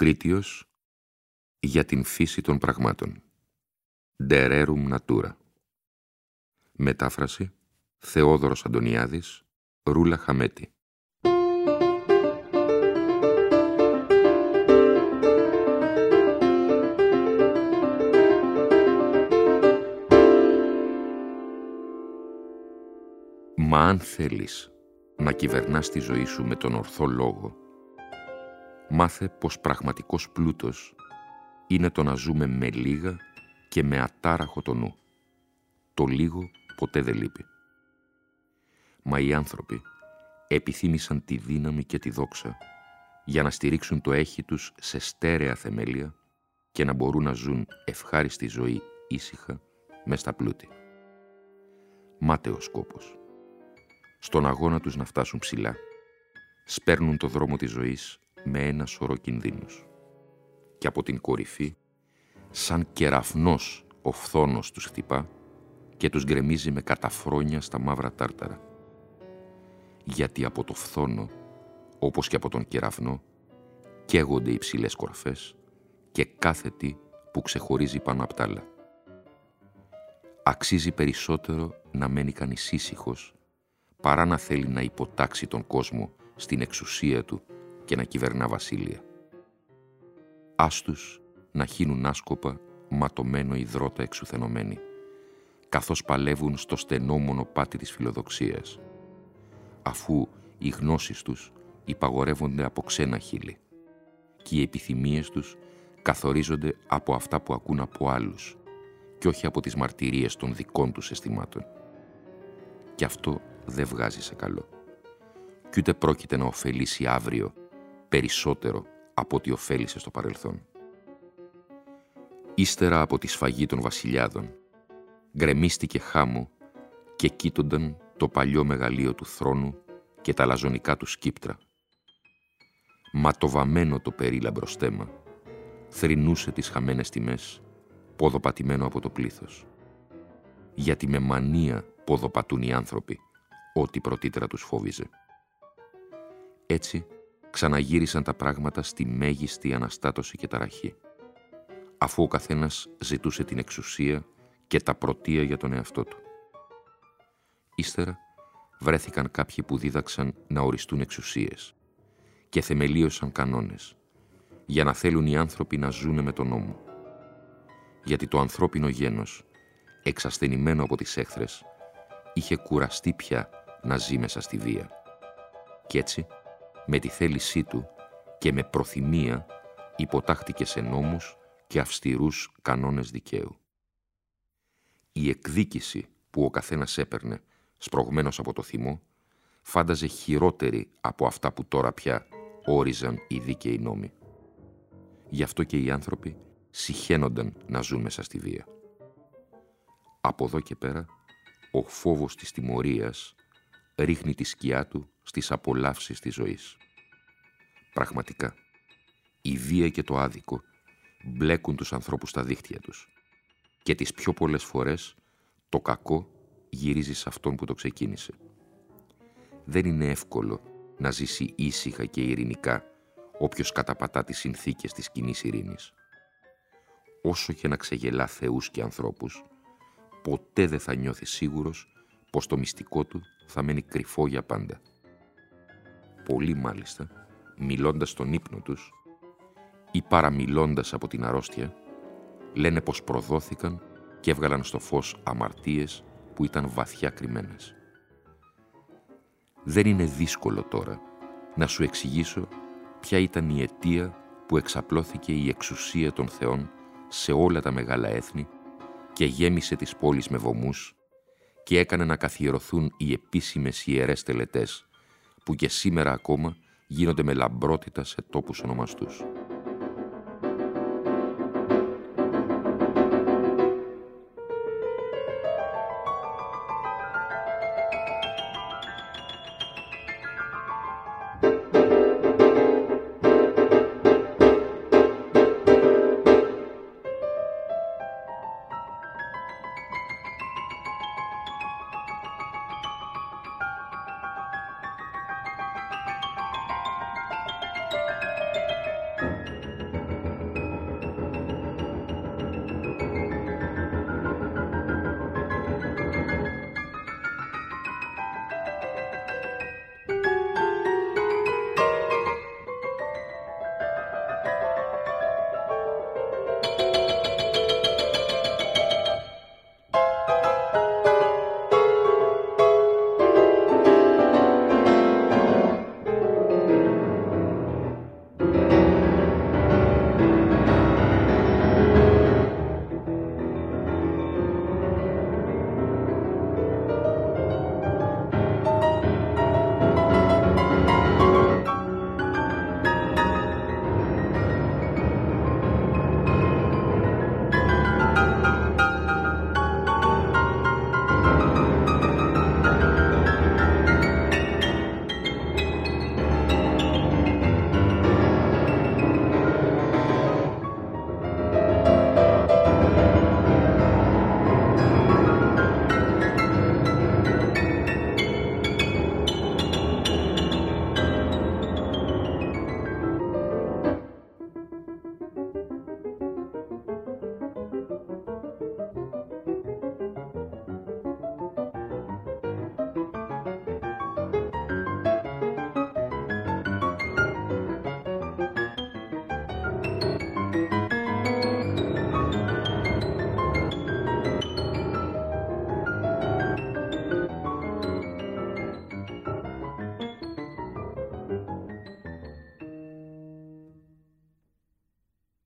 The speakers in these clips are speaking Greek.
Λουκρίτιος για την φύση των πραγμάτων. Dererum Natura. Μετάφραση Θεόδωρος Αντωνιάδης, Ρούλα Χαμέτη. Μα αν θέλεις να κυβερνάς τη ζωή σου με τον ορθό λόγο, μάθε πως πραγματικός πλούτος είναι το να ζούμε με λίγα και με ατάραχο το νου. Το λίγο ποτέ δεν λείπει. Μα οι άνθρωποι επιθύμησαν τη δύναμη και τη δόξα για να στηρίξουν το έχει τους σε στέρεα θεμέλια και να μπορούν να ζουν ευχάριστη ζωή ήσυχα μες στα πλούτη. Μάταιος σκόπος. Στον αγώνα τους να φτάσουν ψηλά, σπέρνουν το δρόμο της ζωής με ένα σωρό κινδύνους. Και από την κορυφή, σαν κεραφνός ο φθόνος τους χτυπά και τους γκρεμίζει με καταφρόνια στα μαύρα τάρταρα. Γιατί από το φθόνο, όπως και από τον κεραυνό, καίγονται οι ψηλές κορφές και κάθε τι που ξεχωρίζει πάνω απ' τ' άλλα. Αξίζει περισσότερο να μένει κανείς ήσυχος παρά να θέλει να υποτάξει τον κόσμο στην εξουσία του και να κυβερνά βασίλεια. Άστους να χύνουν άσκοπα ματωμένο υδρότα εξουθενωμένοι, καθώς παλεύουν στο στενό μονοπάτι της φιλοδοξίας, αφού οι γνώσεις τους υπαγορεύονται από ξένα χείλη και οι επιθυμίες τους καθορίζονται από αυτά που ακούν από άλλους και όχι από τις μαρτυρίες των δικών τους αισθημάτων. Και αυτό δεν βγάζει σε καλό. Κι ούτε πρόκειται να ωφελήσει αύριο περισσότερο από ό,τι ωφέλησε στο παρελθόν. Ύστερα από τη σφαγή των βασιλιάδων, γκρεμίστηκε χάμου και κοίτονταν το παλιό μεγαλείο του θρόνου και τα λαζονικά του σκύπτρα. Ματοβαμένο το περίλαμπρο στέμα, θρυνούσε τις χαμένες τιμές, ποδοπατημένο από το πλήθος. Γιατί με μανία ποδοπατούν οι άνθρωποι, ό,τι πρωτήτερα τους φόβιζε. Έτσι, ξαναγύρισαν τα πράγματα στη μέγιστη αναστάτωση και ταραχή, αφού ο καθένας ζητούσε την εξουσία και τα πρωτεία για τον εαυτό του. Ύστερα βρέθηκαν κάποιοι που δίδαξαν να οριστούν εξουσίες και θεμελίωσαν κανόνες, για να θέλουν οι άνθρωποι να ζούνε με τον νόμο. Γιατί το ανθρώπινο γένος, εξασθενημένο από τις έχθρες, είχε κουραστεί πια να ζει μέσα στη βία. Κι έτσι, με τη θέλησή του και με προθυμία υποτάχτηκες σε νόμους και αυστηρούς κανόνες δικαίου. Η εκδίκηση που ο καθένας έπαιρνε, σπρωγμένος από το θυμό, φάνταζε χειρότερη από αυτά που τώρα πια όριζαν οι δίκαιοι νόμοι. Γι' αυτό και οι άνθρωποι συχαίνονταν να ζουν μέσα στη βία. Από εδώ και πέρα, ο φόβος της τιμωρίας ρίχνει τη σκιά του στις απολαύσεις της ζωής. Πραγματικά, η βία και το άδικο μπλέκουν τους ανθρώπους στα δίχτυα τους και τις πιο πολλές φορές το κακό γυρίζει σε αυτόν που το ξεκίνησε. Δεν είναι εύκολο να ζήσει ήσυχα και ειρηνικά όποιος καταπατά τις συνθήκες της κοινή ειρήνης. Όσο και να ξεγελά θεούς και ανθρώπους, ποτέ δεν θα νιώθει σίγουρος πως το μυστικό του θα μένει κρυφό για πάντα. Πολλοί μάλιστα, μιλώντας στον ύπνο τους, ή παραμιλώντας από την αρρώστια, λένε πως προδόθηκαν και έβγαλαν στο φως αμαρτίες που ήταν βαθιά κρυμμένες. Δεν είναι δύσκολο τώρα να σου εξηγήσω ποια ήταν η αιτία που εξαπλώθηκε η εξουσία των θεών σε όλα τα μεγάλα έθνη και γέμισε τις πόλεις με βωμούς και έκανε να καθιερωθούν οι επίσημες ιερές τελετές που και σήμερα ακόμα γίνονται με λαμπρότητα σε τόπους ονομαστούς.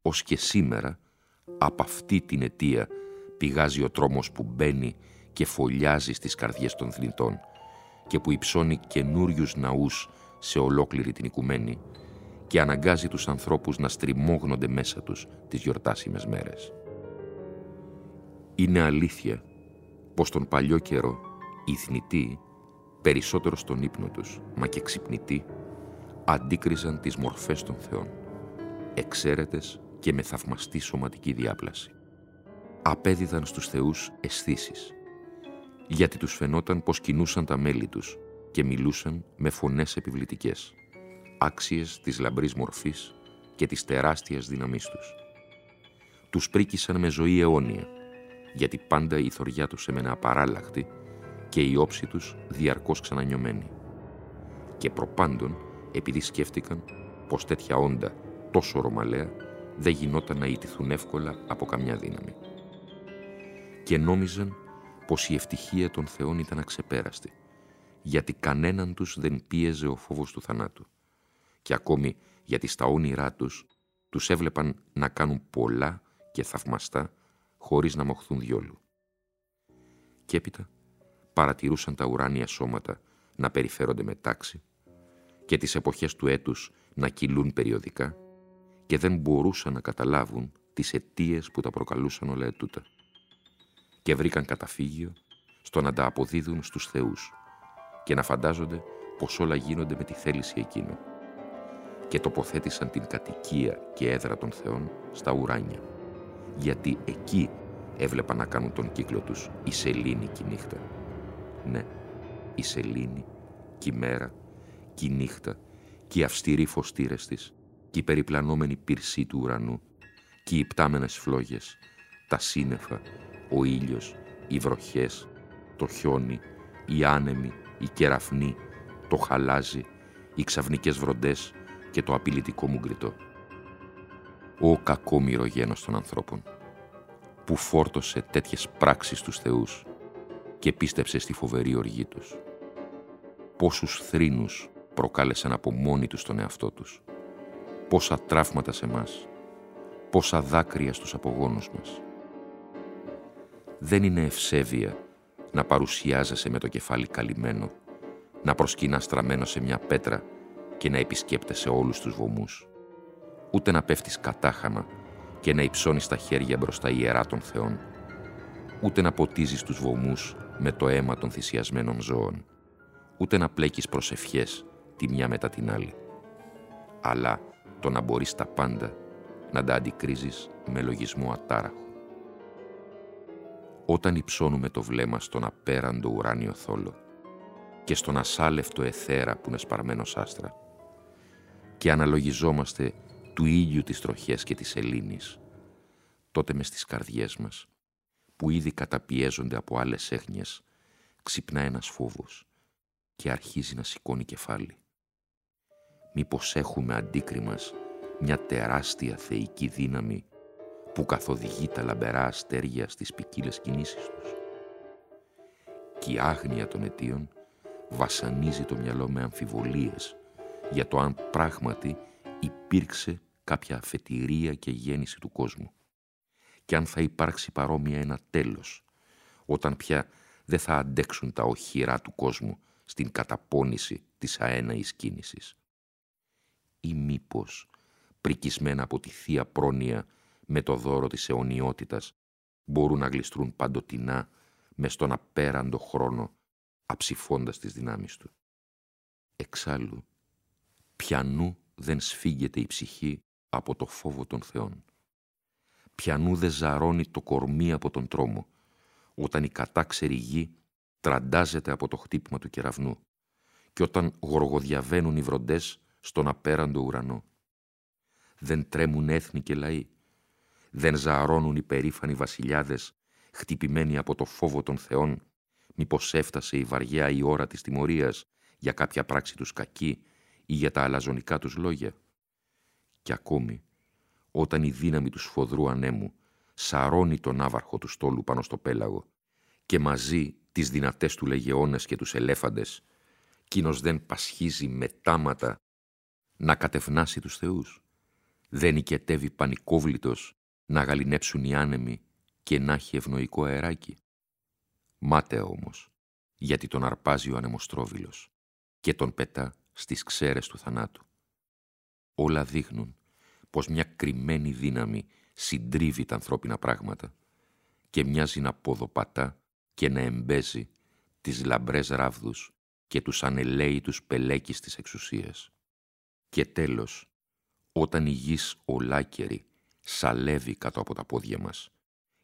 Ως και σήμερα από αυτή την αιτία πηγάζει ο τρόμος που μπαίνει και φωλιάζει στις καρδιές των θνητών και που υψώνει καινούριους ναούς σε ολόκληρη την οικουμένη και αναγκάζει τους ανθρώπους να στριμώγνονται μέσα τους τις γιορτάσιμες μέρες. Είναι αλήθεια πως τον παλιό καιρό οι θνητοί, περισσότερο στον ύπνο τους, μα και ξυπνητοί, αντίκριζαν τις μορφές των θεών, εξαίρετες και με θαυμαστή σωματική διάπλαση. Απέδιδαν στους θεούς αισθήσεις, γιατί τους φαινόταν πως κινούσαν τα μέλη τους και μιλούσαν με φωνές επιβλητικές, άξιες της λαμπρής μορφής και της τεράστιας δύναμής τους. Τους πρίκησαν με ζωή αιώνια, γιατί πάντα η θωριά τους έμενε απαράλλαχτη και η όψη τους διαρκώς ξανανιωμένη. Και προπάντων, επειδή σκέφτηκαν πως τέτοια όντα τόσο ρωμαλαία δεν γινόταν να ιτηθούν εύκολα από καμιά δύναμη. Και νόμιζαν πως η ευτυχία των θεών ήταν αξεπέραστη, γιατί κανέναν τους δεν πίεζε ο φόβος του θανάτου. Και ακόμη γιατί στα όνειρά τους τους έβλεπαν να κάνουν πολλά και θαυμαστά χωρίς να μοχθούν διόλου. Και έπειτα παρατηρούσαν τα ουράνια σώματα να περιφέρονται με τάξη και τις εποχές του έτους να κυλούν περιοδικά και δεν μπορούσαν να καταλάβουν τις αιτίες που τα προκαλούσαν όλα ετούτα. Και βρήκαν καταφύγιο στο να τα αποδίδουν στους θεούς και να φαντάζονται πως όλα γίνονται με τη θέληση εκείνου και τοποθέτησαν την κατοικία και έδρα των θεών στα ουράνια γιατί εκεί έβλεπαν να κάνουν τον κύκλο τους η σελήνη και η νύχτα. Ναι, η σελήνη και η μέρα και η νύχτα και οι αυστηροί φωστήρες της και η περιπλανόμενη πυρσή του ουρανού και οι πτάμενες φλόγες, τα σύννεφα, ο ήλιος, οι βροχές, το χιόνι, οι άνεμοι, οι κεραφνοί, το χαλάζι, οι ξαφνικές βροντές και το απειλητικό μου γκριτό. ο κακό μυρογένος των ανθρώπων, που φόρτωσε τέτοιες πράξεις τους θεούς και πίστεψε στη φοβερή οργή τους. Πόσους θρήνους προκάλεσαν από μόνοι τους τον εαυτό τους. Πόσα τραύματα σε μας, πόσα δάκρυα στους απογόνους μας. Δεν είναι ευσέβεια να παρουσιάζεσαι με το κεφάλι καλυμμένο, να προσκυνά στραμμένο σε μια πέτρα και να επισκέπτεσαι όλους τους βωμούς. Ούτε να πέφτεις κατάχαμα και να υψώνεις τα χέρια μπροστά ιερά των θεών. Ούτε να ποτίζεις τους βωμούς με το αίμα των θυσιασμένων ζώων. Ούτε να πλέκεις προσευχές τη μια μετά την άλλη. Αλλά το να μπορείς τα πάντα να τα αντικρίζεις με λογισμό ατάραχο. Όταν υψώνουμε το βλέμμα στον απέραντο ουράνιο θόλο και στον ασάλευτο εθέρα που είναι σπαρμένος άστρα και αναλογιζόμαστε του ήλιου τις τροχές και της Ελλήνης, τότε μες στις καρδιές μας, που ήδη καταπιέζονται από άλλες έγνοιες, ξυπνά ένας φόβος και αρχίζει να σηκώνει κεφάλι. Μήπως έχουμε αντίκριμας μια τεράστια θεϊκή δύναμη που καθοδηγεί τα λαμπερά αστέρια στις ποικίλες κινήσεις τους; Και η άγνοια των αιτίων βασανίζει το μυαλό με αμφιβολίες για το αν πράγματι υπήρξε κάποια αφετηρία και γέννηση του κόσμου και αν θα υπάρξει παρόμοια ένα τέλος, όταν πια δεν θα αντέξουν τα οχυρά του κόσμου στην καταπώνηση της αέναης κίνησης. Ή μήπως, πρικισμένα από τη Θεία Πρόνοια με το δώρο της αιωνιότητας, μπορούν να γλιστρούν παντοτινά μες στον απέραντο χρόνο, αψηφώντας τις δυνάμεις του. Εξάλλου, πιανού δεν σφίγγεται η ψυχή από το φόβο των θεών. Πιανού δεν ζαρώνει το κορμί από τον τρόμο, όταν η κατάξερη γη τραντάζεται από το χτύπημα του κεραυνού και όταν γοργοδιαβαίνουν οι βροντές στον απέραντο ουρανό. Δεν τρέμουν έθνη και λαοί, δεν ζαρώνουν οι περήφανοι βασιλιάδες χτυπημένοι από το φόβο των θεών, μήπως έφτασε η βαριά η ώρα της τιμωρίας για κάποια πράξη τους κακή ή για τα αλαζονικά τους λόγια. Και ακόμη, όταν η δύναμη τους σφοδρού ανέμου σαρώνει τον άβαρχο του στόλου πάνω στο πέλαγο και μαζί τις δυνατές του λεγεώνες και τους ελέφαντες, κείνος δεν πασχίζει με τάματα να κατευνάσει τους θεούς. Δεν οικετεύει πανικόβλητος να γαλινέψουν οι άνεμοι και να έχει ευνοϊκό αεράκι. Μάταια όμως, γιατί τον αρπάζει ο ανεμοστρόβιλος και τον πετά στις ξέρες του θανάτου. Όλα δείχνουν πως μια κρυμμένη δύναμη συντρίβει τα ανθρώπινα πράγματα και μοιάζει να ποδοπατά και να εμπέζει τις λαμπρές ράβδους και τους ανελαίητους πελέκεις της εξουσίας. Και τέλος, όταν η γης ολάκερη σαλεύει κάτω από τα πόδια μας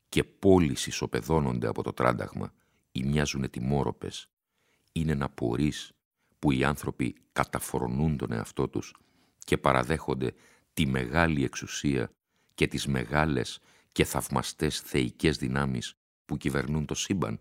και πόλεις ισοπεδώνονται από το τράνταγμα ή μοιάζουν ετοιμόρροπες, είναι να πορείς που οι άνθρωποι καταφρονούν τον εαυτό τους και παραδέχονται τη μεγάλη εξουσία και τις μεγάλες και θαυμαστές θεϊκές δυνάμεις που κυβερνούν το σύμπαν.